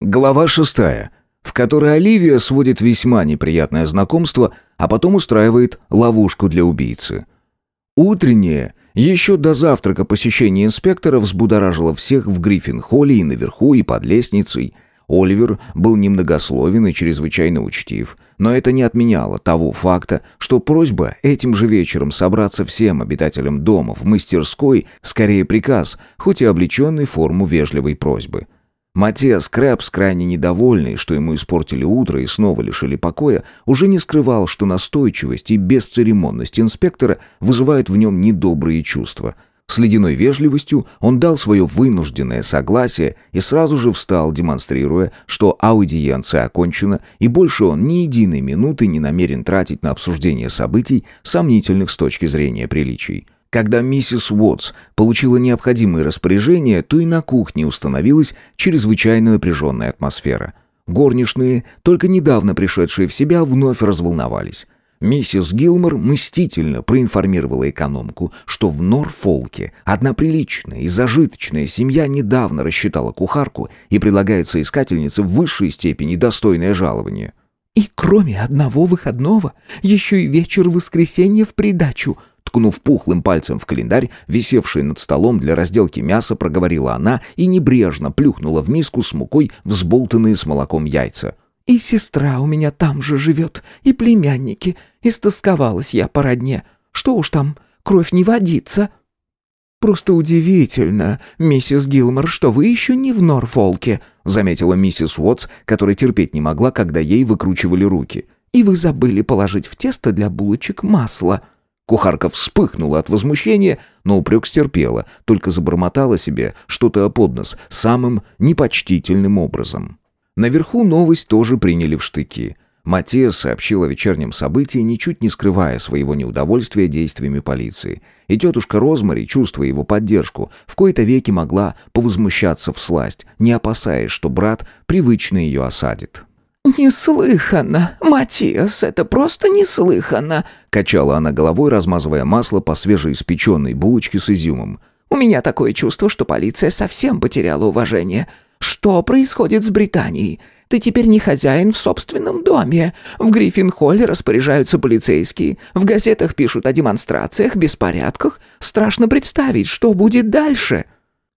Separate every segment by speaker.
Speaker 1: Глава шестая, в которой Оливия сводит весьма неприятное знакомство, а потом устраивает ловушку для убийцы. Утреннее, еще до завтрака посещение инспектора взбудоражило всех в Гриффин-холле и наверху, и под лестницей. Оливер был немногословен и чрезвычайно учтив, но это не отменяло того факта, что просьба этим же вечером собраться всем обитателям дома в мастерской скорее приказ, хоть и облеченный форму вежливой просьбы – Матиас Крэпс, крайне недовольный, что ему испортили утро и снова лишили покоя, уже не скрывал, что настойчивость и бесцеремонность инспектора вызывают в нем недобрые чувства. С ледяной вежливостью он дал свое вынужденное согласие и сразу же встал, демонстрируя, что аудиенция окончена, и больше он ни единой минуты не намерен тратить на обсуждение событий, сомнительных с точки зрения приличий. Когда миссис Уотс получила необходимые распоряжения, то и на кухне установилась чрезвычайно напряженная атмосфера. Горничные, только недавно пришедшие в себя, вновь разволновались. Миссис Гилмор мстительно проинформировала экономку, что в Норфолке одна приличная и зажиточная семья недавно рассчитала кухарку и предлагает соискательнице в высшей степени достойное жалование.
Speaker 2: «И кроме одного выходного, еще и вечер воскресенья в придачу», Ткнув пухлым пальцем в календарь, висевший над столом для разделки мяса, проговорила она и небрежно плюхнула в миску с мукой взболтанные с молоком яйца. «И сестра у меня там же живет, и племянники. Истосковалась я по родне. Что уж там, кровь не водится». «Просто удивительно, миссис Гилмор, что вы еще не в Норфолке», заметила миссис Уотс, которая терпеть не могла, когда ей выкручивали руки. «И вы забыли положить в тесто для булочек масло». Кухарка вспыхнула от возмущения, но упрек стерпела, только забормотала себе что-то под нос самым непочтительным образом. Наверху новость тоже приняли в штыки. Матиас сообщил о вечернем событии, ничуть не скрывая своего неудовольствия действиями полиции. И тетушка Розмари, чувствуя его поддержку, в кои-то веки могла повозмущаться в сласть, не опасаясь, что брат привычно ее осадит.
Speaker 3: «Неслыханно! Матиас, это просто неслыханно!»
Speaker 1: Качала она головой, размазывая масло по свежеиспеченной булочке с изюмом.
Speaker 3: «У меня такое чувство, что полиция совсем потеряла уважение. Что происходит с Британией? Ты теперь не хозяин в собственном доме. В Гриффин-холле распоряжаются полицейские. В газетах пишут о демонстрациях, беспорядках. Страшно представить, что будет дальше».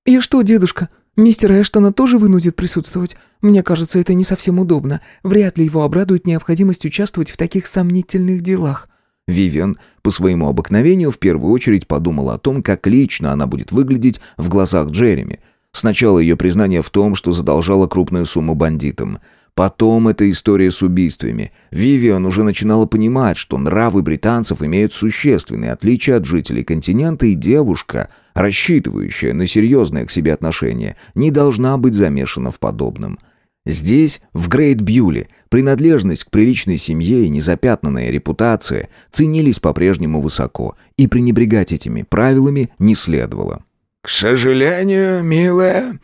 Speaker 2: «И что, дедушка, Мистера Эштона тоже вынудит присутствовать. Мне кажется, это не совсем удобно. Вряд ли его обрадует необходимость участвовать в таких сомнительных делах».
Speaker 1: Вивиан по своему обыкновению в первую очередь подумала о том, как лично она будет выглядеть в глазах Джереми. Сначала ее признание в том, что задолжала крупную сумму бандитам – Потом эта история с убийствами. Вивиан уже начинала понимать, что нравы британцев имеют существенные отличия от жителей континента, и девушка, рассчитывающая на серьезное к себе отношение, не должна быть замешана в подобном. Здесь, в Грейт-Бьюле, принадлежность к приличной семье и незапятнанная репутация ценились по-прежнему высоко, и пренебрегать этими правилами не следовало.
Speaker 4: «К сожалению, милая»,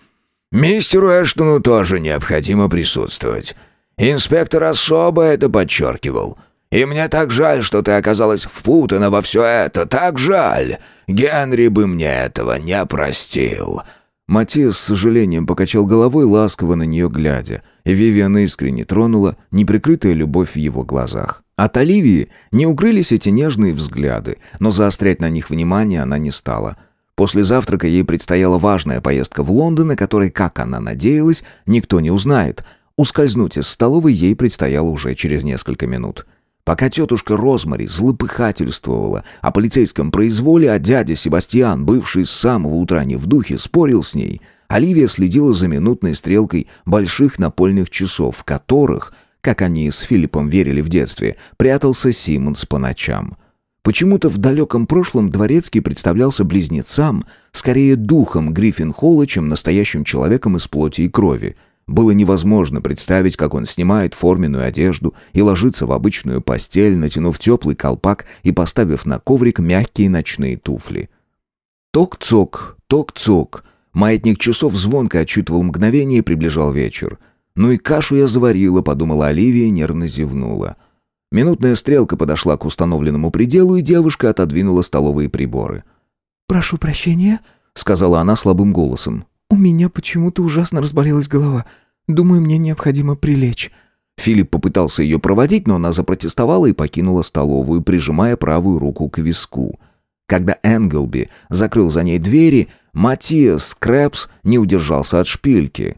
Speaker 4: Мистеру Эштону тоже необходимо присутствовать. Инспектор особо это подчеркивал. И мне так жаль, что ты оказалась впутана во все это. Так жаль. Генри бы мне этого не простил».
Speaker 1: Матиас с сожалением покачал головой, ласково на нее глядя, и Вивиан искренне тронула неприкрытая любовь в его глазах. От Оливии не укрылись эти нежные взгляды, но заострять на них внимание она не стала – После завтрака ей предстояла важная поездка в Лондон, о которой, как она надеялась, никто не узнает. Ускользнуть из столовой ей предстояло уже через несколько минут. Пока тетушка Розмари злопыхательствовала о полицейском произволе, а дядя Себастьян, бывший с самого утра не в духе, спорил с ней, Оливия следила за минутной стрелкой больших напольных часов, в которых, как они с Филиппом верили в детстве, прятался Симмонс по ночам. Почему-то в далеком прошлом Дворецкий представлялся близнецам, скорее духом Гриффин-Холла, чем настоящим человеком из плоти и крови. Было невозможно представить, как он снимает форменную одежду и ложится в обычную постель, натянув теплый колпак и поставив на коврик мягкие ночные туфли. Ток-цок, ток-цок. Маятник часов звонко отчитывал мгновение и приближал вечер. «Ну и кашу я заварила», — подумала Оливия нервно зевнула. — Минутная стрелка подошла к установленному пределу, и девушка отодвинула столовые приборы.
Speaker 2: «Прошу прощения», —
Speaker 1: сказала она слабым голосом.
Speaker 2: «У меня почему-то ужасно разболелась голова. Думаю, мне необходимо прилечь».
Speaker 1: Филипп попытался ее проводить, но она запротестовала и покинула столовую, прижимая правую руку к виску. Когда Энглби закрыл за ней двери, Матиас Крэпс не удержался от шпильки.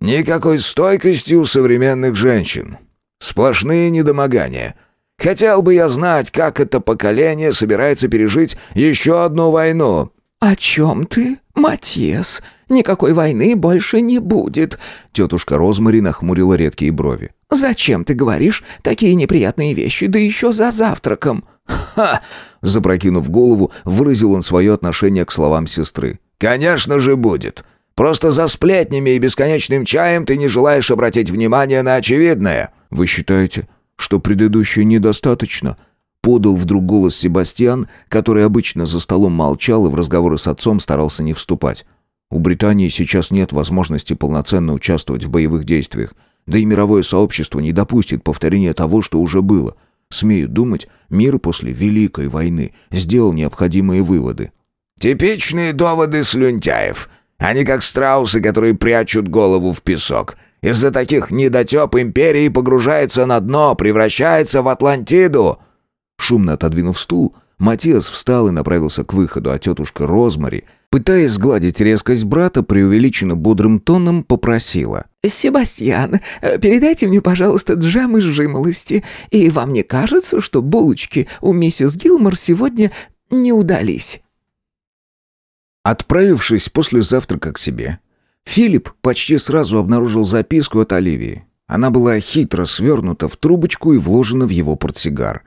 Speaker 4: «Никакой стойкости у современных женщин. Сплошные недомогания. Хотел бы я знать, как это поколение собирается пережить еще одну войну».
Speaker 3: «О чем ты, Матиас? Никакой войны больше не будет».
Speaker 1: Тетушка Розмари нахмурила редкие брови.
Speaker 3: «Зачем ты говоришь такие неприятные вещи, да еще за завтраком?»
Speaker 1: «Ха!» Запрокинув голову, выразил он свое отношение к словам сестры.
Speaker 4: «Конечно же будет. Просто за сплетнями и бесконечным чаем ты не желаешь обратить внимание на очевидное».
Speaker 1: «Вы считаете, что предыдущее недостаточно?» Подал вдруг голос Себастьян, который обычно за столом молчал и в разговоры с отцом старался не вступать. «У Британии сейчас нет возможности полноценно участвовать в боевых действиях. Да и мировое сообщество не допустит повторения того, что уже было. Смею думать, мир после Великой войны сделал необходимые выводы.
Speaker 4: «Типичные доводы слюнтяев. Они как страусы, которые прячут голову в песок. Из-за таких недотеп империи погружается на дно, превращается в Атлантиду».
Speaker 1: Шумно отодвинув стул, Матиас встал и направился к выходу, а тетушка Розмари, пытаясь сгладить резкость брата, преувеличенно бодрым тоном попросила.
Speaker 3: «Себастьян, э, передайте мне, пожалуйста, джем из жимолости. И вам не кажется, что булочки у миссис Гилмор сегодня не удались?»
Speaker 1: Отправившись после завтрака к себе, Филипп почти сразу обнаружил записку от Оливии. Она была хитро свернута в трубочку и вложена в его портсигар.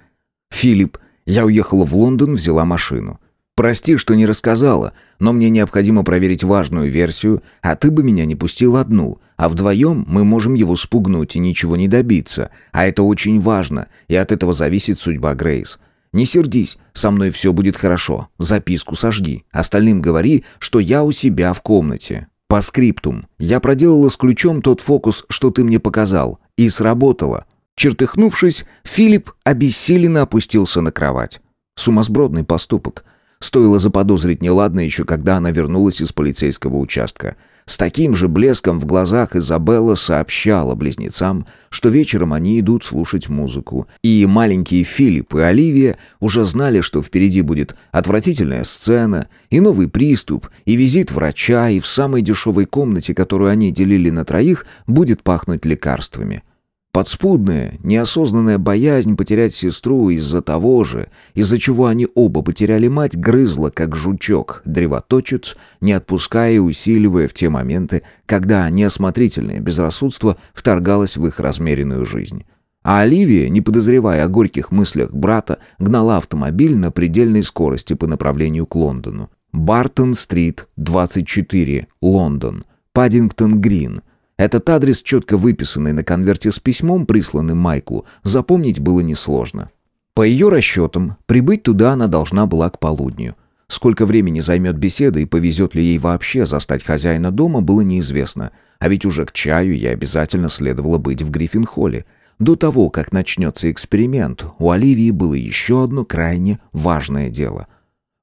Speaker 1: «Филипп, я уехала в Лондон, взяла машину. Прости, что не рассказала, но мне необходимо проверить важную версию, а ты бы меня не пустил одну, а вдвоем мы можем его спугнуть и ничего не добиться, а это очень важно, и от этого зависит судьба Грейс. Не сердись, со мной все будет хорошо, записку сожги, остальным говори, что я у себя в комнате. По скриптум, я проделала с ключом тот фокус, что ты мне показал, и сработало. Чертыхнувшись, Филипп обессиленно опустился на кровать. Сумасбродный поступок. Стоило заподозрить неладно еще когда она вернулась из полицейского участка. С таким же блеском в глазах Изабелла сообщала близнецам, что вечером они идут слушать музыку. И маленькие Филипп и Оливия уже знали, что впереди будет отвратительная сцена, и новый приступ, и визит врача, и в самой дешевой комнате, которую они делили на троих, будет пахнуть лекарствами. Подспудная, неосознанная боязнь потерять сестру из-за того же, из-за чего они оба потеряли мать, грызла, как жучок, древоточец, не отпуская и усиливая в те моменты, когда неосмотрительное безрассудство вторгалось в их размеренную жизнь. А Оливия, не подозревая о горьких мыслях брата, гнала автомобиль на предельной скорости по направлению к Лондону. Бартон-стрит, 24, Лондон. Паддингтон-Грин – этот адрес, четко выписанный на конверте с письмом, присланным Майклу, запомнить было несложно. По ее расчетам, прибыть туда она должна была к полудню. Сколько времени займет беседа и повезет ли ей вообще застать хозяина дома, было неизвестно. А ведь уже к чаю ей обязательно следовало быть в Гриффин-холле. До того, как начнется эксперимент, у Оливии было еще одно крайне важное дело.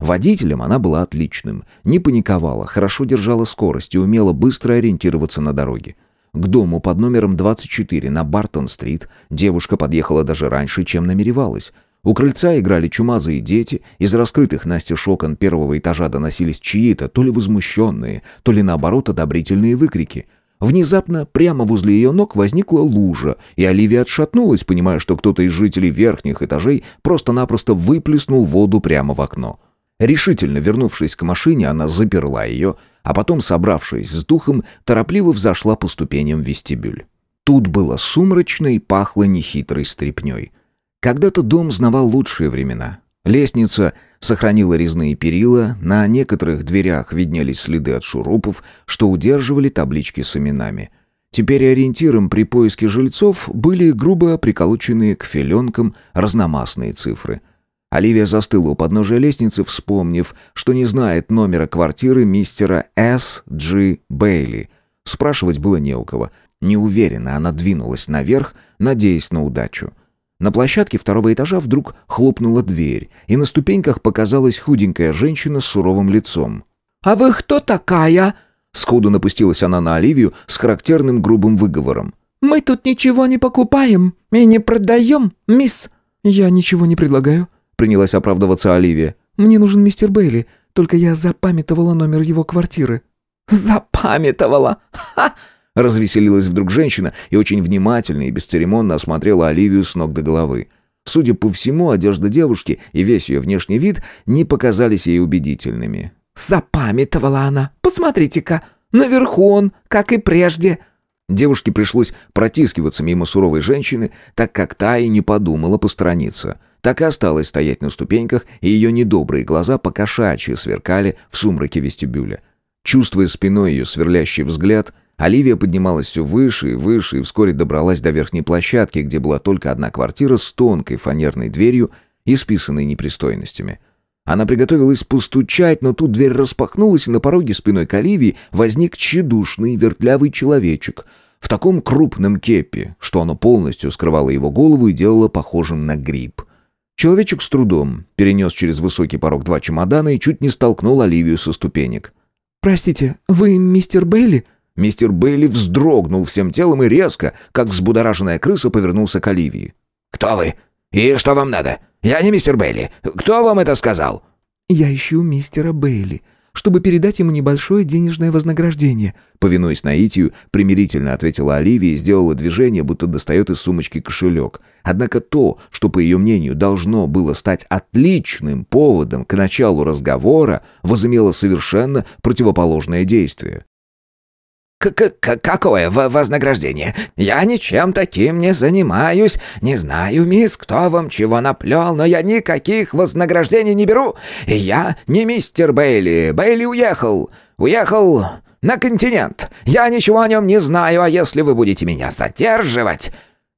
Speaker 1: Водителем она была отличным, не паниковала, хорошо держала скорость и умела быстро ориентироваться на дороге. К дому под номером 24 на Бартон-стрит девушка подъехала даже раньше, чем намеревалась. У крыльца играли чумазые дети, из раскрытых настежь окон первого этажа доносились чьи-то, то ли возмущенные, то ли наоборот одобрительные выкрики. Внезапно прямо возле ее ног возникла лужа, и Оливия отшатнулась, понимая, что кто-то из жителей верхних этажей просто-напросто выплеснул воду прямо в окно. Решительно вернувшись к машине, она заперла ее, а потом, собравшись с духом, торопливо взошла по ступеням в вестибюль. Тут было сумрачно и пахло нехитрой стряпнёй. Когда-то дом знавал лучшие времена. Лестница сохранила резные перила, на некоторых дверях виднелись следы от шурупов, что удерживали таблички с именами. Теперь ориентиром при поиске жильцов были грубо приколоченные к филенкам разномастные цифры. Оливия застыла у подножия лестницы, вспомнив, что не знает номера квартиры мистера С. Джи Бейли. Спрашивать было не у кого. Неуверенно она двинулась наверх, надеясь на удачу. На площадке второго этажа вдруг хлопнула дверь, и на ступеньках показалась худенькая женщина с суровым лицом.
Speaker 3: «А вы кто такая?»
Speaker 1: Сходу напустилась она на Оливию с характерным грубым выговором.
Speaker 3: «Мы тут ничего не покупаем и не продаем, мисс».
Speaker 2: «Я ничего не предлагаю», — принялась оправдываться Оливия. «Мне нужен мистер Бейли, только я запамятовала номер его квартиры».
Speaker 3: «Запамятовала? Ха!»
Speaker 1: Развеселилась вдруг женщина и очень внимательно и бесцеремонно осмотрела Оливию с ног до головы. Судя по всему, одежда девушки и весь ее внешний вид не показались ей убедительными.
Speaker 3: «Запамятовала она! Посмотрите-ка! Наверху он, как и прежде!»
Speaker 1: Девушке пришлось протискиваться мимо суровой женщины, так как та и не подумала посторониться. Так и осталась стоять на ступеньках, и ее недобрые глаза покошачьи сверкали в сумраке вестибюля. Чувствуя спиной ее сверлящий взгляд, Оливия поднималась все выше и выше и вскоре добралась до верхней площадки, где была только одна квартира с тонкой фанерной дверью, исписанной непристойностями. Она приготовилась постучать, но тут дверь распахнулась, и на пороге спиной к Оливии возник тщедушный вертлявый человечек в таком крупном кепе, что оно полностью скрывало его голову и делало похожим на гриб. Человечек с трудом перенес через высокий порог два чемодана и чуть не столкнул Оливию со ступенек.
Speaker 2: «Простите, вы мистер Бейли?»
Speaker 1: Мистер Бейли вздрогнул всем телом и резко, как взбудораженная крыса, повернулся к Оливии.
Speaker 4: «Кто вы? И что вам надо? Я не мистер Бейли. Кто вам это сказал?»
Speaker 2: «Я ищу мистера Бейли, чтобы передать ему небольшое денежное вознаграждение»,
Speaker 1: повинуясь наитию, примирительно ответила Оливия и сделала движение, будто достает из сумочки кошелек. Однако то, что, по ее мнению, должно было стать отличным поводом к началу разговора, возымело совершенно противоположное действие.
Speaker 4: К -к «Какое вознаграждение? Я ничем таким не занимаюсь. Не знаю, мисс, кто вам чего наплел, но я никаких вознаграждений не беру. И я не мистер Бейли. Бейли уехал. Уехал на континент. Я ничего о нем не знаю, а если вы будете меня задерживать...»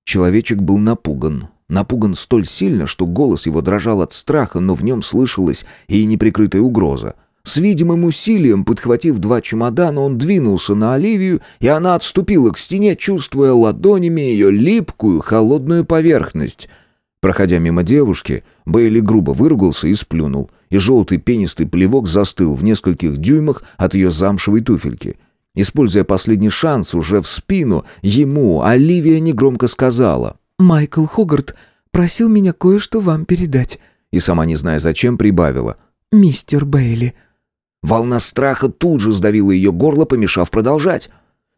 Speaker 1: Человечек был напуган. Напуган столь сильно, что голос его дрожал от страха, но в нем слышалась и неприкрытая угроза. С видимым усилием, подхватив два чемодана, он двинулся на Оливию, и она отступила к стене, чувствуя ладонями ее липкую, холодную поверхность. Проходя мимо девушки, Бейли грубо выругался и сплюнул, и желтый пенистый плевок застыл в нескольких дюймах от ее замшевой туфельки. Используя последний шанс уже в спину, ему Оливия негромко сказала
Speaker 2: «Майкл Хогарт просил меня кое-что вам передать»,
Speaker 1: и сама не зная зачем прибавила
Speaker 2: «Мистер Бейли».
Speaker 1: Волна страха тут же сдавила ее горло, помешав продолжать.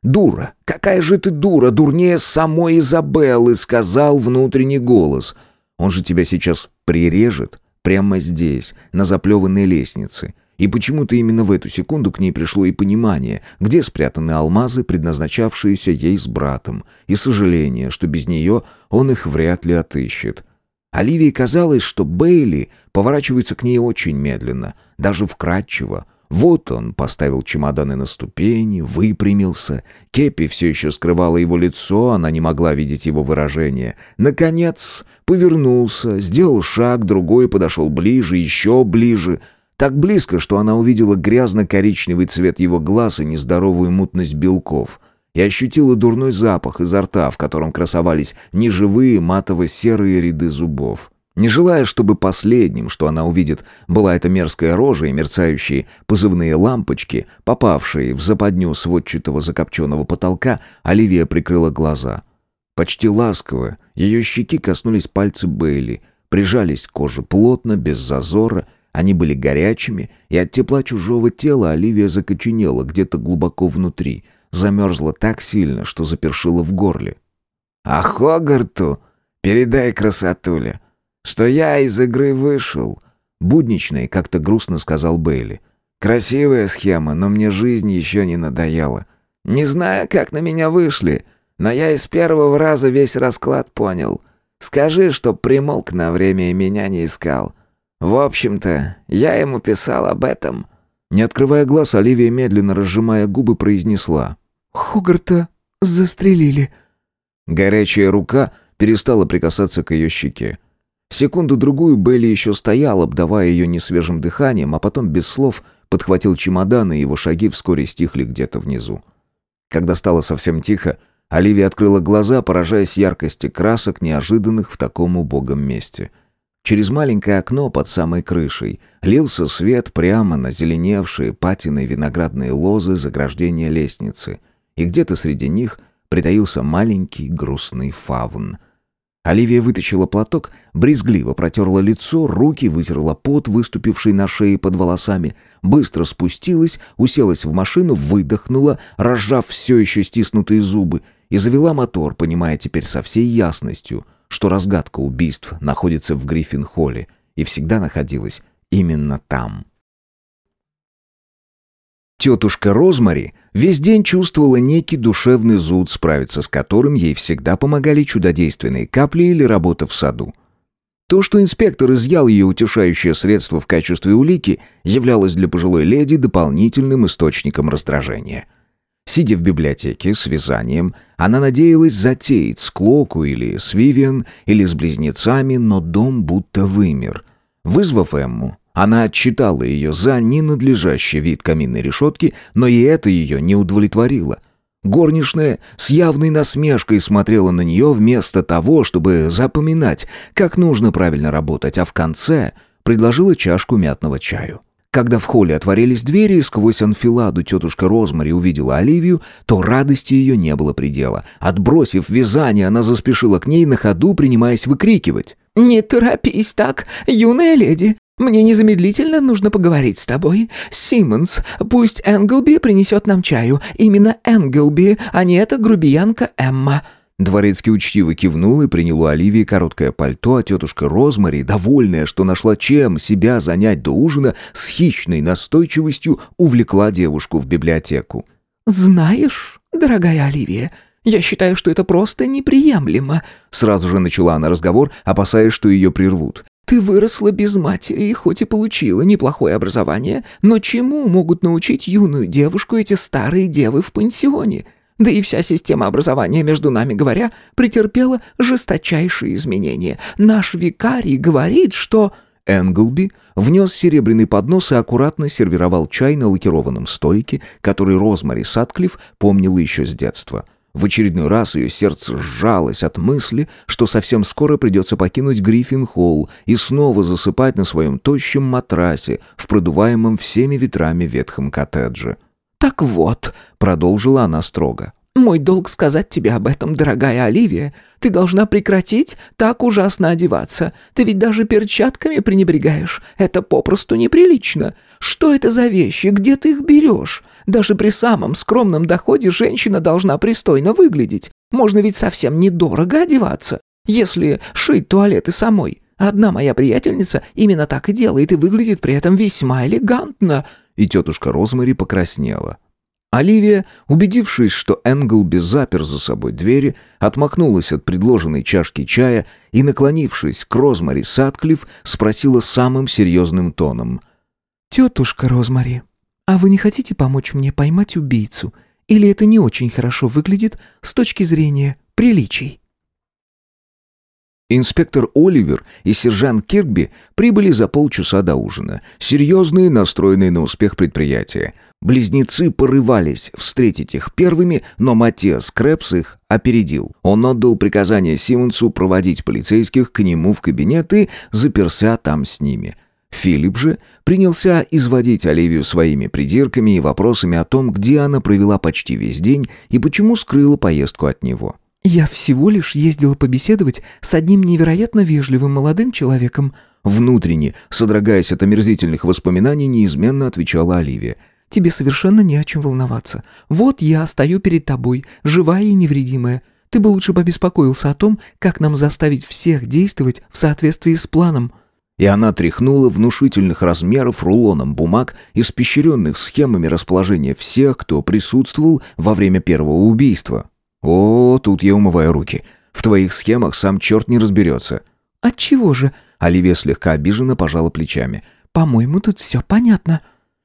Speaker 1: «Дура! Какая же ты дура! Дурнее самой Изабеллы!» — сказал внутренний голос. «Он же тебя сейчас прирежет прямо здесь, на заплеванной лестнице». И почему-то именно в эту секунду к ней пришло и понимание, где спрятаны алмазы, предназначавшиеся ей с братом, и сожаление, что без нее он их вряд ли отыщет. Оливии казалось, что Бейли поворачивается к ней очень медленно, даже вкрадчиво, вот он поставил чемоданы на ступени, выпрямился. Кепи все еще скрывала его лицо, она не могла видеть его выражение. Наконец, повернулся, сделал шаг, другой подошел ближе, еще ближе. Так близко, что она увидела грязно-коричневый цвет его глаз и нездоровую мутность белков. И ощутила дурной запах изо рта, в котором красовались неживые матово-серые ряды зубов. Не желая, чтобы последним, что она увидит, была эта мерзкая рожа и мерцающие позывные лампочки, попавшие в западню сводчатого закопченного потолка, Оливия прикрыла глаза. Почти ласково ее щеки коснулись пальцы Бейли, прижались к коже плотно, без зазора, они были горячими, и от тепла чужого тела Оливия закоченела где-то глубоко внутри, замерзла так сильно, что запершила в горле.
Speaker 4: «А Хогарту передай красотуля, что я из игры вышел», — будничный как-то грустно сказал Бейли. «Красивая схема, но мне жизнь еще не надоела. Не знаю, как на меня вышли, но я из первого раза весь расклад понял. Скажи, что примолк на время и меня не искал. В общем-то, я ему писал об этом».
Speaker 1: Не открывая глаз, Оливия, медленно разжимая губы, произнесла.
Speaker 2: «Хогарта застрелили».
Speaker 1: Горячая рука перестала прикасаться к ее щеке. Секунду-другую Белли еще стоял, обдавая ее несвежим дыханием, а потом без слов подхватил чемодан, и его шаги вскоре стихли где-то внизу. Когда стало совсем тихо, Оливия открыла глаза, поражаясь яркости красок, неожиданных в таком убогом месте. Через маленькое окно под самой крышей лился свет прямо на зеленевшие патиной виноградные лозы заграждения лестницы, и где-то среди них притаился маленький грустный фавн. Оливия вытащила платок, брезгливо протерла лицо, руки, вытерла пот, выступивший на шее под волосами, быстро спустилась, уселась в машину, выдохнула, разжав все еще стиснутые зубы, и завела мотор, понимая теперь со всей ясностью, что разгадка убийств находится в Гриффин-холле и всегда находилась именно там. Тетушка Розмари весь день чувствовала некий душевный зуд, справиться с которым ей всегда помогали чудодейственные капли или работа в саду. То, что инспектор изъял ее утешающее средство в качестве улики, являлось для пожилой леди дополнительным источником раздражения – Сидя в библиотеке с вязанием, она надеялась затеять с Клоку или с Вивиан, или с близнецами, но дом будто вымер. Вызвав Эмму, она отчитала ее за ненадлежащий вид каминной решетки, но и это ее не удовлетворило. Горничная с явной насмешкой смотрела на нее вместо того, чтобы запоминать, как нужно правильно работать, а в конце предложила чашку мятного чаю. Когда в холле отворились двери, и сквозь анфиладу тетушка Розмари увидела Оливию, то радости ее не было предела. Отбросив вязание, она заспешила к ней на ходу, принимаясь выкрикивать.
Speaker 3: «Не торопись так, юная леди. Мне незамедлительно нужно поговорить с тобой. Симмонс, пусть Энглби принесет нам чаю. Именно Энглби, а не эта грубиянка Эмма».
Speaker 1: Дворецкий учтиво кивнул и принял у Оливии короткое пальто, а тетушка Розмари, довольная, что нашла чем себя занять до ужина, с хищной настойчивостью увлекла девушку в библиотеку.
Speaker 3: «Знаешь, дорогая Оливия, я считаю, что это просто неприемлемо»,
Speaker 1: сразу же начала она разговор, опасаясь, что ее прервут.
Speaker 3: «Ты выросла без матери и хоть и получила неплохое образование, но чему могут научить юную девушку эти старые девы в пансионе?» Да и вся система образования, между нами говоря, претерпела жесточайшие изменения. Наш викарий говорит, что...»
Speaker 1: Энглби внес серебряный поднос и аккуратно сервировал чай на лакированном столике, который Розмари Сатклифф помнила еще с детства. В очередной раз ее сердце сжалось от мысли, что совсем скоро придется покинуть Гриффин-холл и снова засыпать на своем тощем матрасе в продуваемом всеми ветрами ветхом коттедже.
Speaker 3: «Так вот», — продолжила она строго, — «мой долг сказать тебе об этом, дорогая Оливия. Ты должна прекратить так ужасно одеваться. Ты ведь даже перчатками пренебрегаешь. Это попросту неприлично. Что это за вещи? Где ты их берешь? Даже при самом скромном доходе женщина должна пристойно выглядеть. Можно ведь совсем недорого одеваться, если шить туалеты самой. Одна моя приятельница именно так и делает и выглядит при этом весьма элегантно
Speaker 1: и тетушка Розмари покраснела. Оливия, убедившись, что Энглби запер за собой двери, отмахнулась от предложенной чашки чая и, наклонившись к Розмари Сатклифф, спросила самым серьезным тоном.
Speaker 3: «Тетушка Розмари, а вы не хотите помочь мне поймать убийцу? Или это не очень хорошо выглядит с точки зрения приличий?»
Speaker 1: Инспектор Оливер и сержант Кирби прибыли за полчаса до ужина, серьезные, настроенные на успех предприятия. Близнецы порывались встретить их первыми, но Матиас Крэпс их опередил. Он отдал приказание Симонсу проводить полицейских к нему в кабинет и заперся там с ними. Филипп же принялся изводить Оливию своими придирками и вопросами о том, где она провела почти весь день и почему скрыла поездку от него.
Speaker 3: «Я всего лишь ездила побеседовать с одним невероятно вежливым молодым человеком»,
Speaker 1: внутренне, содрогаясь от омерзительных воспоминаний, неизменно отвечала Оливия.
Speaker 3: «Тебе совершенно не о чем волноваться. Вот я стою перед тобой, живая и невредимая. Ты бы лучше побеспокоился о том, как нам заставить всех действовать в соответствии с планом».
Speaker 1: И она тряхнула внушительных размеров рулоном бумаг, испещренных схемами расположения всех, кто присутствовал во время первого убийства. «О, тут я умываю руки. В твоих схемах сам черт не разберется».
Speaker 3: «Отчего же?»
Speaker 1: Оливия слегка обиженно пожала плечами.
Speaker 3: «По-моему, тут все понятно».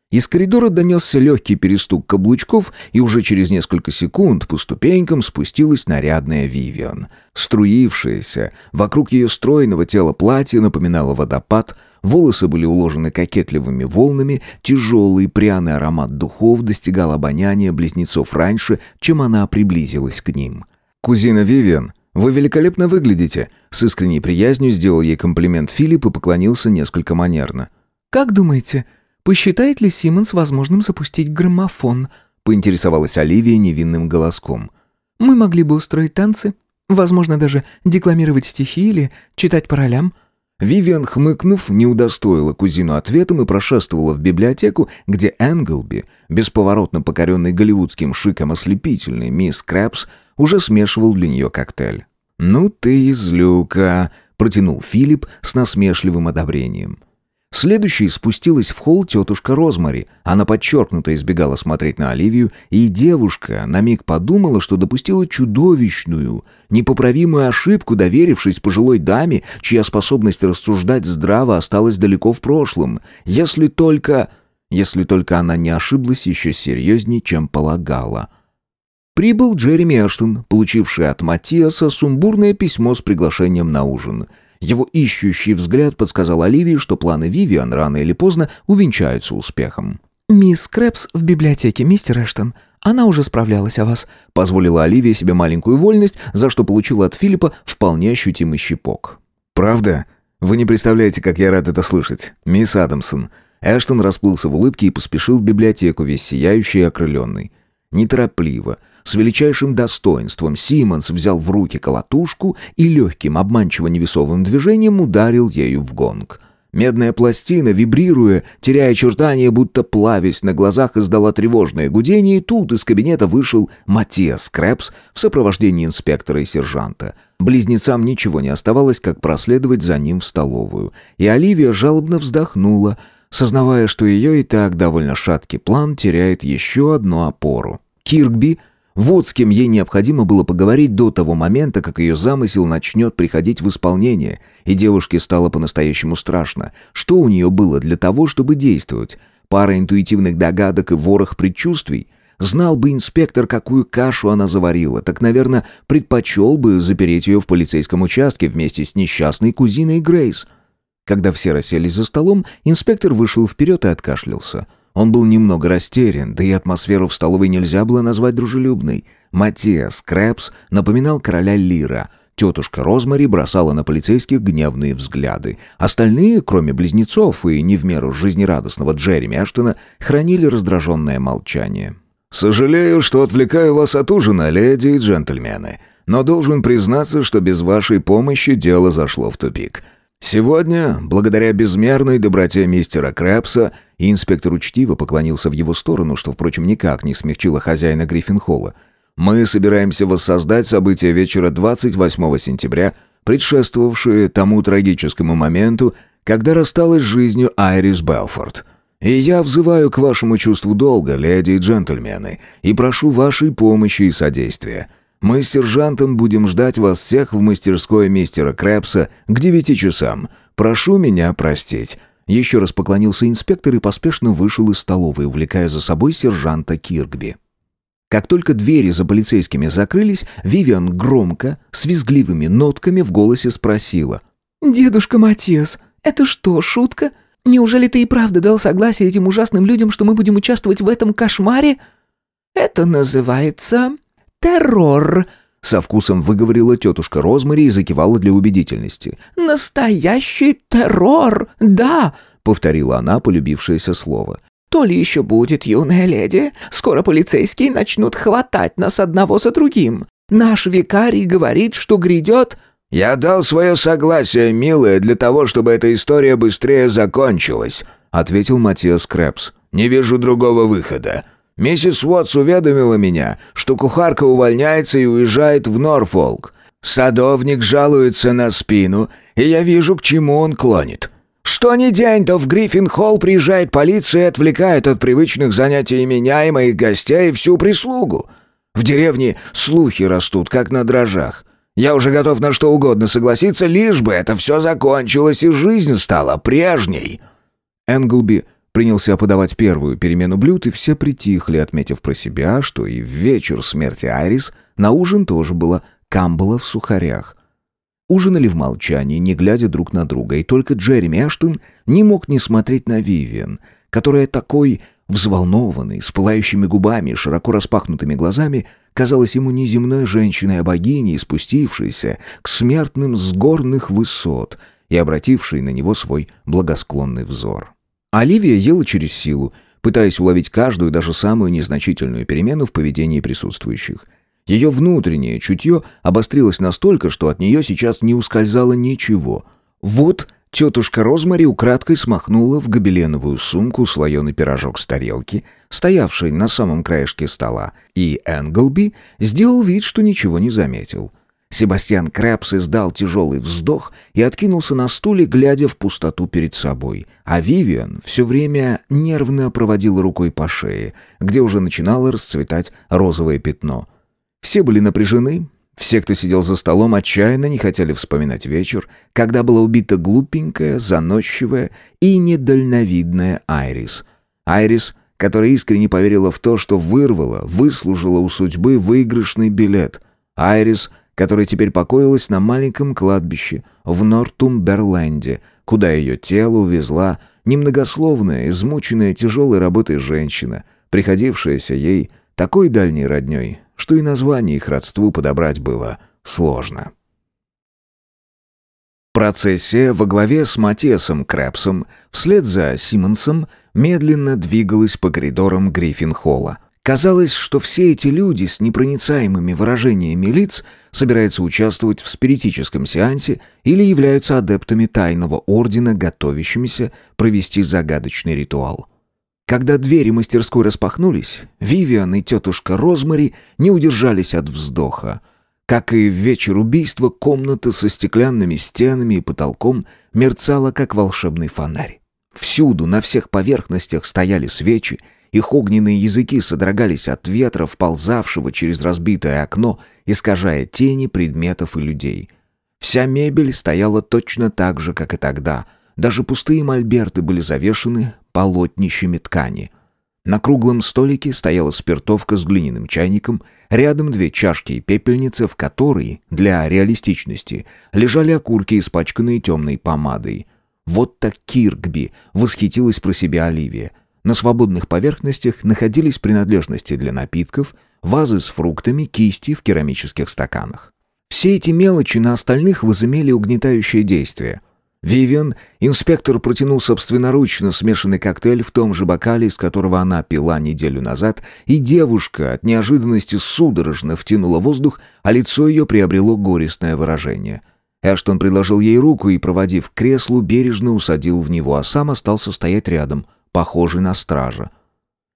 Speaker 1: Из коридора донесся легкий перестук каблучков, и уже через несколько секунд по ступенькам спустилась нарядная Вивиан. Струившаяся вокруг ее стройного тела платье напоминало водопад, волосы были уложены кокетливыми волнами, тяжелый пряный аромат духов достигал обоняния близнецов раньше, чем она приблизилась к ним. Кузина Вивиан «Вы великолепно выглядите», — с искренней приязнью сделал ей комплимент Филипп и поклонился несколько манерно.
Speaker 2: «Как думаете, посчитает ли Симмонс возможным запустить граммофон?» — поинтересовалась Оливия невинным голоском. «Мы могли бы устроить танцы, возможно, даже декламировать стихи или читать по ролям».
Speaker 1: Вивиан, хмыкнув, не удостоила кузину ответом и прошествовала в библиотеку, где Энглби, бесповоротно покоренный голливудским шиком ослепительный мисс Крэпс, уже смешивал для нее коктейль. «Ну ты излюка», — протянул Филипп с насмешливым одобрением. Следующей спустилась в холл тетушка Розмари. Она подчеркнуто избегала смотреть на Оливию, и девушка на миг подумала, что допустила чудовищную, непоправимую ошибку, доверившись пожилой даме, чья способность рассуждать здраво осталась далеко в прошлом. Если только... Если только она не ошиблась еще серьезнее, чем полагала. Прибыл Джереми Эштон, получивший от Матиаса сумбурное письмо с приглашением на ужин — его ищущий взгляд подсказал Оливии, что планы Вивиан рано или поздно увенчаются успехом.
Speaker 2: «Мисс Крэпс в библиотеке, мистер Эштон. Она уже справлялась о вас», — позволила Оливия себе маленькую вольность, за что получила от Филиппа вполне ощутимый щепок.
Speaker 1: «Правда? Вы не представляете, как я рад это слышать, мисс Адамсон». Эштон расплылся в улыбке и поспешил в библиотеку, весь сияющий и окрыленный. Неторопливо, с величайшим достоинством Симмонс взял в руки колотушку и легким обманчиво-невесовым движением ударил ею в гонг. Медная пластина, вибрируя, теряя очертания, будто плавясь на глазах, издала тревожное гудение, и тут из кабинета вышел Матиас Крэпс в сопровождении инспектора и сержанта. Близнецам ничего не оставалось, как проследовать за ним в столовую. И Оливия жалобно вздохнула, сознавая, что ее и так довольно шаткий план теряет еще одну опору. Киркби вот с кем ей необходимо было поговорить до того момента, как ее замысел начнет приходить в исполнение, и девушке стало по-настоящему страшно. Что у нее было для того, чтобы действовать? Пара интуитивных догадок и ворох предчувствий? Знал бы инспектор, какую кашу она заварила, так, наверное, предпочел бы запереть ее в полицейском участке вместе с несчастной кузиной Грейс. Когда все расселись за столом, инспектор вышел вперед и откашлялся. Он был немного растерян, да и атмосферу в столовой нельзя было назвать дружелюбной. Матиас Крэпс напоминал короля Лира. Тетушка Розмари бросала на полицейских гневные взгляды. Остальные, кроме близнецов и не в меру жизнерадостного Джереми Аштона, хранили раздраженное молчание.
Speaker 4: «Сожалею, что отвлекаю вас от ужина, леди и джентльмены, но должен признаться, что без вашей помощи дело зашло в тупик». Сегодня, благодаря безмерной доброте мистера Крэпса, инспектор учтиво поклонился в его сторону, что, впрочем, никак не смягчило хозяина Гриффинхолла. Мы собираемся воссоздать события вечера 28 сентября, предшествовавшие тому трагическому моменту, когда рассталась с жизнью Айрис Белфорд. И я взываю к вашему чувству долга, леди и джентльмены, и прошу вашей помощи и содействия. Мы с сержантом будем ждать вас всех в мастерской мистера Крэпса к девяти часам. Прошу меня простить». Еще раз поклонился инспектор и поспешно вышел из столовой, увлекая за собой сержанта Киркби. Как только двери за полицейскими закрылись, Вивиан громко, с визгливыми нотками в голосе спросила.
Speaker 2: «Дедушка Матиас, это что, шутка? Неужели ты и правда дал согласие этим ужасным людям, что мы будем участвовать в этом кошмаре?»
Speaker 3: «Это называется террор», — со вкусом выговорила тетушка Розмари и закивала для убедительности. «Настоящий террор, да», — повторила она полюбившееся слово. «То ли еще будет, юная леди. Скоро полицейские начнут хватать нас одного за другим. Наш викарий говорит, что грядет...»
Speaker 4: «Я дал свое согласие, милая, для того, чтобы эта история быстрее закончилась», — ответил Матиас Крэпс. «Не вижу другого выхода. Миссис Уотс уведомила меня, что кухарка увольняется и уезжает в Норфолк. Садовник жалуется на спину, и я вижу, к чему он клонит. Что ни день, то в Гриффин-холл приезжает полиция и отвлекает от привычных занятий меня и моих гостей всю прислугу. В деревне слухи растут, как на дрожжах. Я уже готов на что угодно согласиться, лишь бы это все закончилось и жизнь стала прежней».
Speaker 1: Энглби принялся подавать первую перемену блюд, и все притихли, отметив про себя, что и в вечер смерти Айрис на ужин тоже было камбала в сухарях. Ужинали в молчании, не глядя друг на друга, и только Джереми Эштон не мог не смотреть на Вивиан, которая такой взволнованной, с пылающими губами и широко распахнутыми глазами, казалась ему неземной женщиной, а богиней, спустившейся к смертным с горных высот и обратившей на него свой благосклонный взор. Оливия ела через силу, пытаясь уловить каждую, даже самую незначительную перемену в поведении присутствующих. Ее внутреннее чутье обострилось настолько, что от нее сейчас не ускользало ничего. Вот тетушка Розмари украдкой смахнула в гобеленовую сумку слоеный пирожок с тарелки, стоявший на самом краешке стола, и Энглби сделал вид, что ничего не заметил. Себастьян Крэпс издал тяжелый вздох и откинулся на стуле, глядя в пустоту перед собой. А Вивиан все время нервно проводила рукой по шее, где уже начинало расцветать розовое пятно. Все были напряжены, все, кто сидел за столом, отчаянно не хотели вспоминать вечер, когда была убита глупенькая, заносчивая и недальновидная Айрис. Айрис, которая искренне поверила в то, что вырвала, выслужила у судьбы выигрышный билет. Айрис — которая теперь покоилась на маленьком кладбище в Нортумберленде, куда ее тело увезла немногословная, измученная тяжелой работой женщина, приходившаяся ей такой дальней родней, что и название их родству подобрать было сложно. Процессия во главе с Матесом Крэпсом вслед за Симмонсом медленно двигалась по коридорам Гриффин-холла. Казалось, что все эти люди с непроницаемыми выражениями лиц собираются участвовать в спиритическом сеансе или являются адептами тайного ордена, готовящимися провести загадочный ритуал. Когда двери мастерской распахнулись, Вивиан и тетушка Розмари не удержались от вздоха. Как и в вечер убийства, комната со стеклянными стенами и потолком мерцала, как волшебный фонарь. Всюду, на всех поверхностях стояли свечи, их огненные языки содрогались от ветра, вползавшего через разбитое окно, искажая тени предметов и людей. Вся мебель стояла точно так же, как и тогда. Даже пустые мольберты были завешены полотнищами ткани. На круглом столике стояла спиртовка с глиняным чайником, рядом две чашки и пепельница, в которой, для реалистичности, лежали окурки, испачканные темной помадой. Вот так Киркби восхитилась про себя Оливия — на свободных поверхностях находились принадлежности для напитков, вазы с фруктами, кисти в керамических стаканах. Все эти мелочи на остальных возымели угнетающее действие. Вивиан, инспектор протянул собственноручно смешанный коктейль в том же бокале, из которого она пила неделю назад, и девушка от неожиданности судорожно втянула воздух, а лицо ее приобрело горестное выражение. Эштон предложил ей руку и, проводив к креслу, бережно усадил в него, а сам остался стоять рядом – похожий на стража.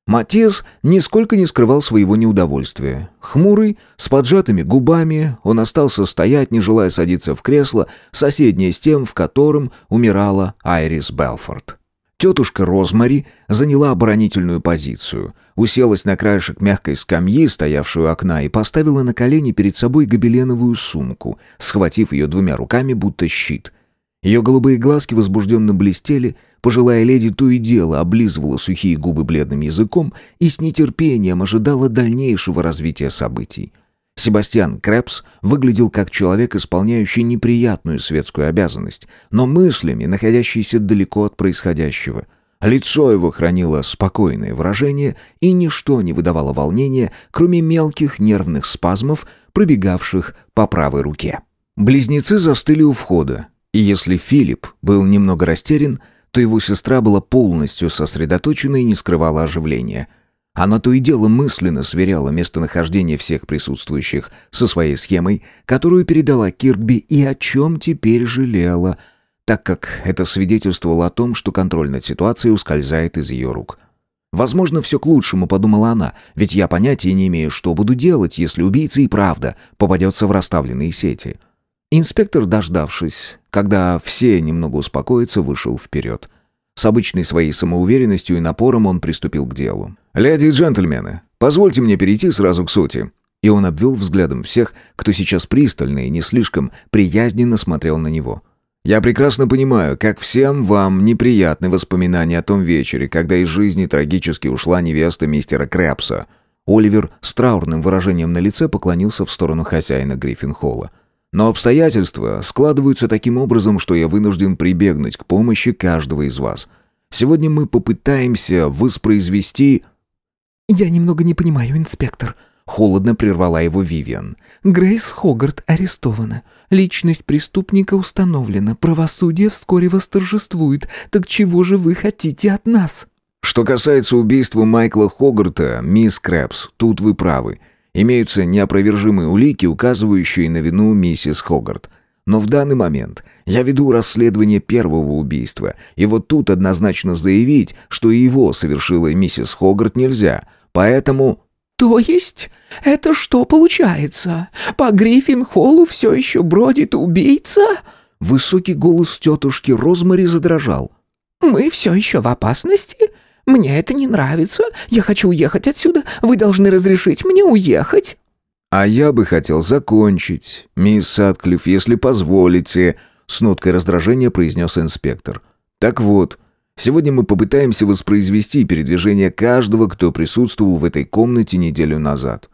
Speaker 1: Матиас нисколько не скрывал своего неудовольствия. Хмурый, с поджатыми губами, он остался стоять, не желая садиться в кресло, соседнее с тем, в котором умирала Айрис Белфорд. Тетушка Розмари заняла оборонительную позицию, уселась на краешек мягкой скамьи, стоявшую у окна, и поставила на колени перед собой гобеленовую сумку, схватив ее двумя руками, будто щит. Ее голубые глазки возбужденно блестели, Пожилая леди то и дело облизывала сухие губы бледным языком и с нетерпением ожидала дальнейшего развития событий. Себастьян Крэпс выглядел как человек, исполняющий неприятную светскую обязанность, но мыслями, находящийся далеко от происходящего. Лицо его хранило спокойное выражение, и ничто не выдавало волнения, кроме мелких нервных спазмов, пробегавших по правой руке. Близнецы застыли у входа, и если Филипп был немного растерян, то его сестра была полностью сосредоточена и не скрывала оживления. Она то и дело мысленно сверяла местонахождение всех присутствующих со своей схемой, которую передала Киркби и о чем теперь жалела, так как это свидетельствовало о том, что контроль над ситуацией ускользает из ее рук. «Возможно, все к лучшему», — подумала она, «ведь я понятия не имею, что буду делать, если убийца и правда попадется в расставленные сети». Инспектор, дождавшись, когда все немного успокоятся, вышел вперед. С обычной своей самоуверенностью и напором он приступил к делу. «Леди и джентльмены, позвольте мне перейти сразу к сути». И он обвел взглядом всех, кто сейчас пристально и не слишком приязненно смотрел на него. «Я прекрасно понимаю, как всем вам неприятны воспоминания о том вечере, когда из жизни трагически ушла невеста мистера Крэпса». Оливер с траурным выражением на лице поклонился в сторону хозяина Гриффин-холла. Но обстоятельства складываются таким образом, что я вынужден прибегнуть к помощи каждого из вас. Сегодня мы попытаемся воспроизвести...»
Speaker 2: «Я немного не понимаю, инспектор», — холодно прервала его Вивиан. «Грейс Хогарт арестована. Личность преступника установлена. Правосудие вскоре восторжествует. Так чего же вы хотите от нас?»
Speaker 1: «Что касается убийства Майкла Хогарта, мисс Крэпс, тут вы правы. Имеются неопровержимые улики, указывающие на вину миссис Хогарт. Но в данный момент я веду расследование первого убийства, и вот тут однозначно заявить, что его совершила миссис Хогарт нельзя. Поэтому...
Speaker 3: «То есть? Это что получается? По Гриффин-холлу все еще бродит убийца?»
Speaker 1: Высокий голос тетушки Розмари задрожал.
Speaker 3: «Мы все еще в опасности? Мне это не нравится. Я хочу уехать отсюда. Вы должны разрешить мне уехать».
Speaker 1: «А я бы хотел закончить, мисс Садклифф, если позволите», — с ноткой раздражения произнес инспектор. «Так вот, сегодня мы попытаемся воспроизвести передвижение каждого, кто присутствовал в этой комнате неделю назад.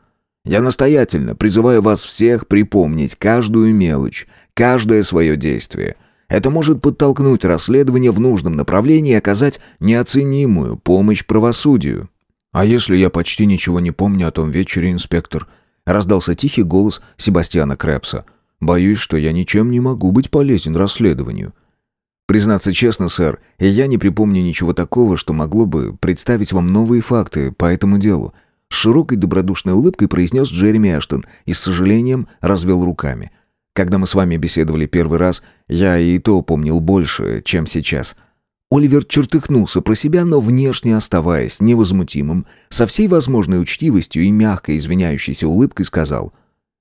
Speaker 1: Я настоятельно призываю вас всех припомнить каждую мелочь, каждое свое действие. Это может подтолкнуть расследование в нужном направлении и оказать неоценимую помощь правосудию». «А если я почти ничего не помню о том вечере, инспектор?» Раздался тихий голос Себастьяна Крэпса. «Боюсь, что я ничем не могу быть полезен расследованию». «Признаться честно, сэр, я не припомню ничего такого, что могло бы представить вам новые факты по этому делу», с широкой добродушной улыбкой произнес Джереми Эштон и с сожалением развел руками. «Когда мы с вами беседовали первый раз, я и то помнил больше, чем сейчас». Оливер чертыхнулся про себя, но внешне оставаясь невозмутимым, со всей возможной учтивостью и мягкой извиняющейся улыбкой сказал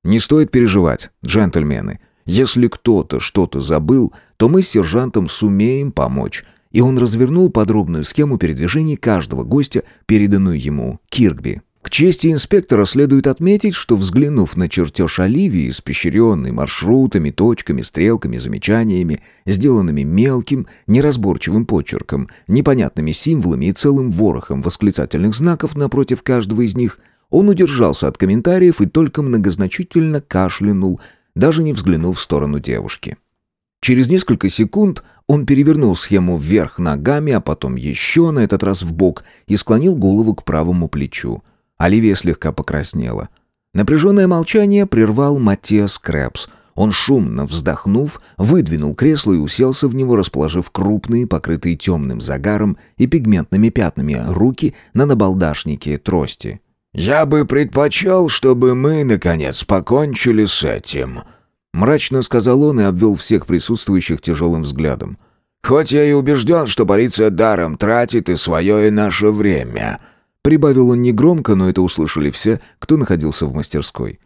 Speaker 1: «Не стоит переживать, джентльмены. Если кто-то что-то забыл, то мы с сержантом сумеем помочь». И он развернул подробную схему передвижений каждого гостя, переданную ему Киркби. К чести инспектора следует отметить, что взглянув на чертеж Оливии, испещренный маршрутами, точками, стрелками, замечаниями, сделанными мелким, неразборчивым почерком, непонятными символами и целым ворохом восклицательных знаков напротив каждого из них, он удержался от комментариев и только многозначительно кашлянул, даже не взглянув в сторону девушки. Через несколько секунд он перевернул схему вверх ногами, а потом еще, на этот раз в бок, и склонил голову к правому плечу – Оливия слегка покраснела. Напряженное молчание прервал Матиас Крэпс. Он шумно вздохнув, выдвинул кресло и уселся в него, расположив крупные, покрытые темным загаром и пигментными пятнами руки на набалдашнике трости.
Speaker 4: «Я бы предпочел, чтобы мы, наконец, покончили с этим», —
Speaker 1: мрачно сказал он и обвел всех присутствующих тяжелым взглядом.
Speaker 4: «Хоть я и убежден, что полиция даром тратит и свое, и наше время», —
Speaker 1: Прибавил он негромко, но это услышали все, кто находился в мастерской.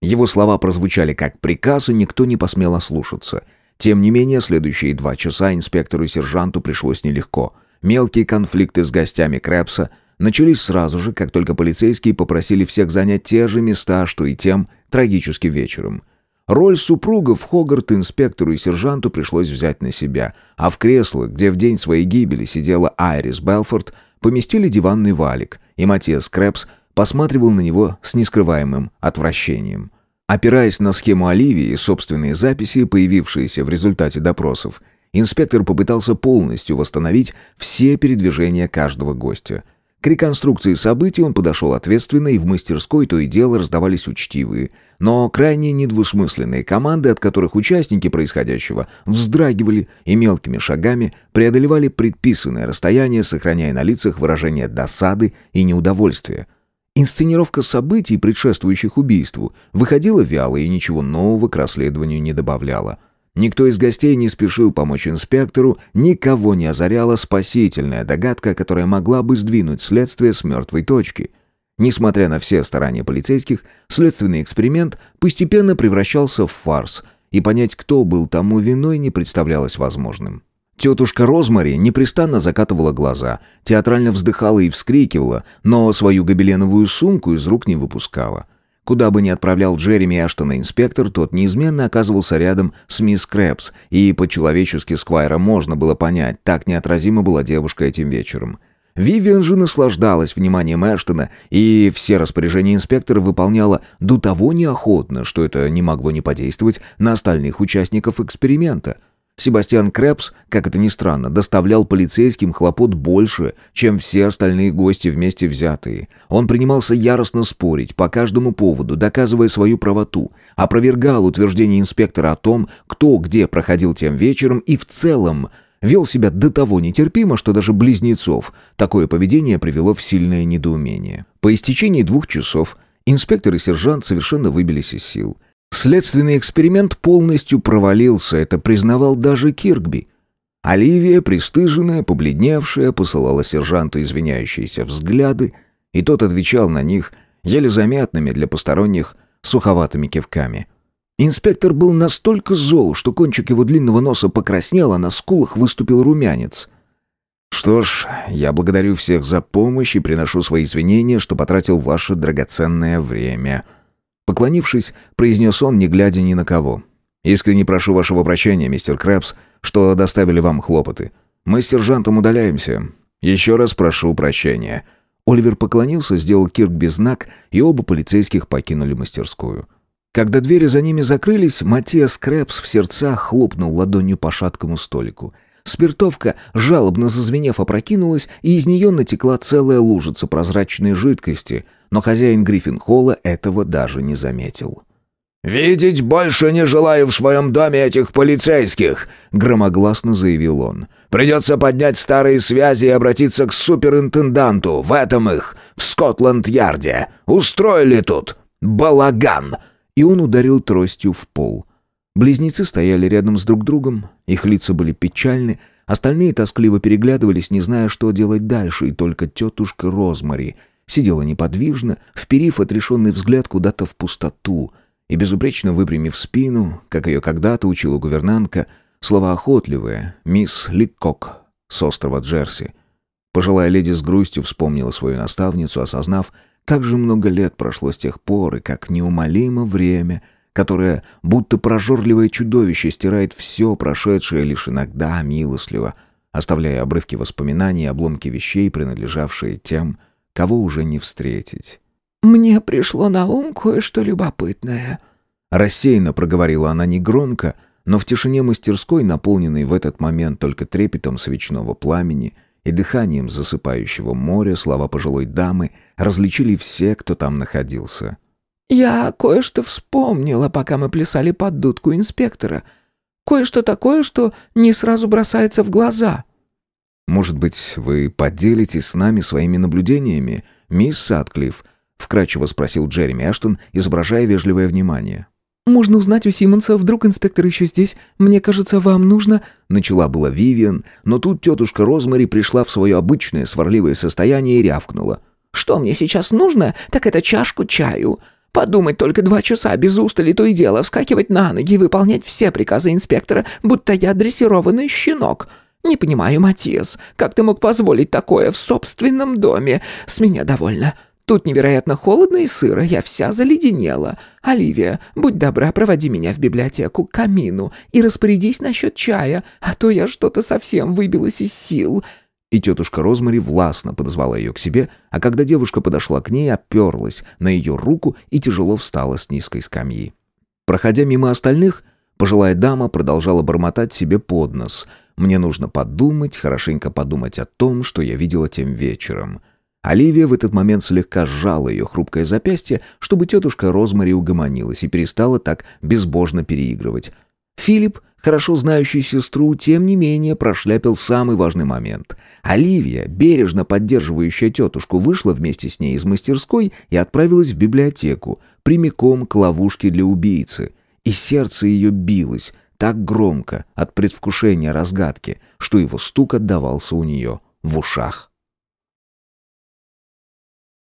Speaker 1: Его слова прозвучали как приказ, и никто не посмел ослушаться. Тем не менее, следующие два часа инспектору и сержанту пришлось нелегко. Мелкие конфликты с гостями Крэпса начались сразу же, как только полицейские попросили всех занять те же места, что и тем трагическим вечером. Роль супругов Хогарт инспектору и сержанту пришлось взять на себя, а в кресло, где в день своей гибели сидела Айрис Белфорд, поместили диванный валик, и Матиас Крэпс посматривал на него с нескрываемым отвращением. Опираясь на схему Оливии и собственные записи, появившиеся в результате допросов, инспектор попытался полностью восстановить все передвижения каждого гостя – к реконструкции событий он подошел ответственно, и в мастерской то и дело раздавались учтивые, но крайне недвусмысленные команды, от которых участники происходящего вздрагивали и мелкими шагами преодолевали предписанное расстояние, сохраняя на лицах выражение досады и неудовольствия. Инсценировка событий, предшествующих убийству, выходила вяло и ничего нового к расследованию не добавляла – Никто из гостей не спешил помочь инспектору, никого не озаряла спасительная догадка, которая могла бы сдвинуть следствие с мертвой точки. Несмотря на все старания полицейских, следственный эксперимент постепенно превращался в фарс, и понять, кто был тому виной, не представлялось возможным. Тетушка Розмари непрестанно закатывала глаза, театрально вздыхала и вскрикивала, но свою гобеленовую сумку из рук не выпускала – Куда бы ни отправлял Джереми Эштона инспектор, тот неизменно оказывался рядом с мисс Крэпс, и по-человечески Сквайра можно было понять, так неотразима была девушка этим вечером. Вивиан же наслаждалась вниманием Эштона, и все распоряжения инспектора выполняла до того неохотно, что это не могло не подействовать на остальных участников эксперимента. Себастьян Крэпс, как это ни странно, доставлял полицейским хлопот больше, чем все остальные гости вместе взятые. Он принимался яростно спорить по каждому поводу, доказывая свою правоту, опровергал утверждение инспектора о том, кто где проходил тем вечером и в целом вел себя до того нетерпимо, что даже близнецов такое поведение привело в сильное недоумение. По истечении двух часов инспектор и сержант совершенно выбились из сил – Следственный эксперимент полностью провалился, это признавал даже Киркби. Оливия, пристыженная, побледневшая, посылала сержанту извиняющиеся взгляды, и тот отвечал на них еле заметными для посторонних суховатыми кивками. Инспектор был настолько зол, что кончик его длинного носа покраснел, а на скулах выступил румянец. «Что ж, я благодарю всех за помощь и приношу свои извинения, что потратил ваше драгоценное время», Поклонившись, произнес он, не глядя ни на кого. «Искренне прошу вашего прощения, мистер Крэпс, что доставили вам хлопоты. Мы с сержантом удаляемся. Еще раз прошу прощения». Оливер поклонился, сделал Киркби знак, и оба полицейских покинули мастерскую. Когда двери за ними закрылись, Матиас Крэпс в сердцах хлопнул ладонью по шаткому столику. Спиртовка, жалобно зазвенев, опрокинулась, и из нее натекла целая лужица прозрачной жидкости, но хозяин Гриффин-холла этого даже не заметил.
Speaker 4: «Видеть больше не желаю в своем доме этих полицейских», — громогласно заявил он. «Придется поднять старые связи и обратиться к суперинтенданту, в этом их, в Скотланд-Ярде. Устроили тут балаган!»
Speaker 1: И он ударил тростью в пол. Близнецы стояли рядом с друг другом, их лица были печальны, остальные тоскливо переглядывались, не зная, что делать дальше, и только тетушка Розмари — сидела неподвижно, вперив отрешенный взгляд куда-то в пустоту и безупречно выпрямив спину, как ее когда-то учила гувернантка, словоохотливая мисс Ликкок с острова Джерси. Пожилая леди с грустью вспомнила свою наставницу, осознав, как же много лет прошло с тех пор и как неумолимо время, которое, будто прожорливое чудовище, стирает все прошедшее лишь иногда милостливо, оставляя обрывки воспоминаний и обломки вещей, принадлежавшие тем, кого уже не встретить.
Speaker 3: «Мне пришло на ум кое-что любопытное».
Speaker 1: Рассеянно проговорила она негромко, но в тишине мастерской, наполненной в этот момент только трепетом свечного пламени и дыханием засыпающего моря, слова пожилой дамы различили все, кто там находился.
Speaker 3: «Я кое-что вспомнила, пока мы плясали под дудку инспектора. Кое-что такое, что не сразу бросается в глаза».
Speaker 1: «Может быть, вы поделитесь с нами своими наблюдениями, мисс Садклифф?» — вкратчиво спросил Джереми Эштон, изображая вежливое внимание.
Speaker 2: «Можно узнать у Симмонса, вдруг инспектор еще здесь? Мне кажется, вам нужно...»
Speaker 1: Начала была Вивиан, но тут тетушка Розмари пришла в свое обычное сварливое состояние и рявкнула.
Speaker 3: «Что мне сейчас нужно, так это чашку чаю. Подумать только два часа без устали то и дело, вскакивать на ноги и выполнять все приказы инспектора, будто я дрессированный щенок. «Не понимаю, Матиас, как ты мог позволить такое в собственном доме? С меня довольно. Тут невероятно холодно и сыро, я вся заледенела. Оливия, будь добра, проводи меня в библиотеку к камину и распорядись насчет чая, а то я что-то совсем выбилась из сил».
Speaker 1: И тетушка Розмари властно подозвала ее к себе, а когда девушка подошла к ней, оперлась на ее руку и тяжело встала с низкой скамьи. Проходя мимо остальных, пожилая дама продолжала бормотать себе под нос — мне нужно подумать, хорошенько подумать о том, что я видела тем вечером. Оливия в этот момент слегка сжала ее хрупкое запястье, чтобы тетушка Розмари угомонилась и перестала так безбожно переигрывать. Филипп, хорошо знающий сестру, тем не менее прошляпил самый важный момент. Оливия, бережно поддерживающая тетушку, вышла вместе с ней из мастерской и отправилась в библиотеку, прямиком к ловушке для убийцы. И сердце ее билось, так громко от предвкушения разгадки, что его стук отдавался у нее в ушах.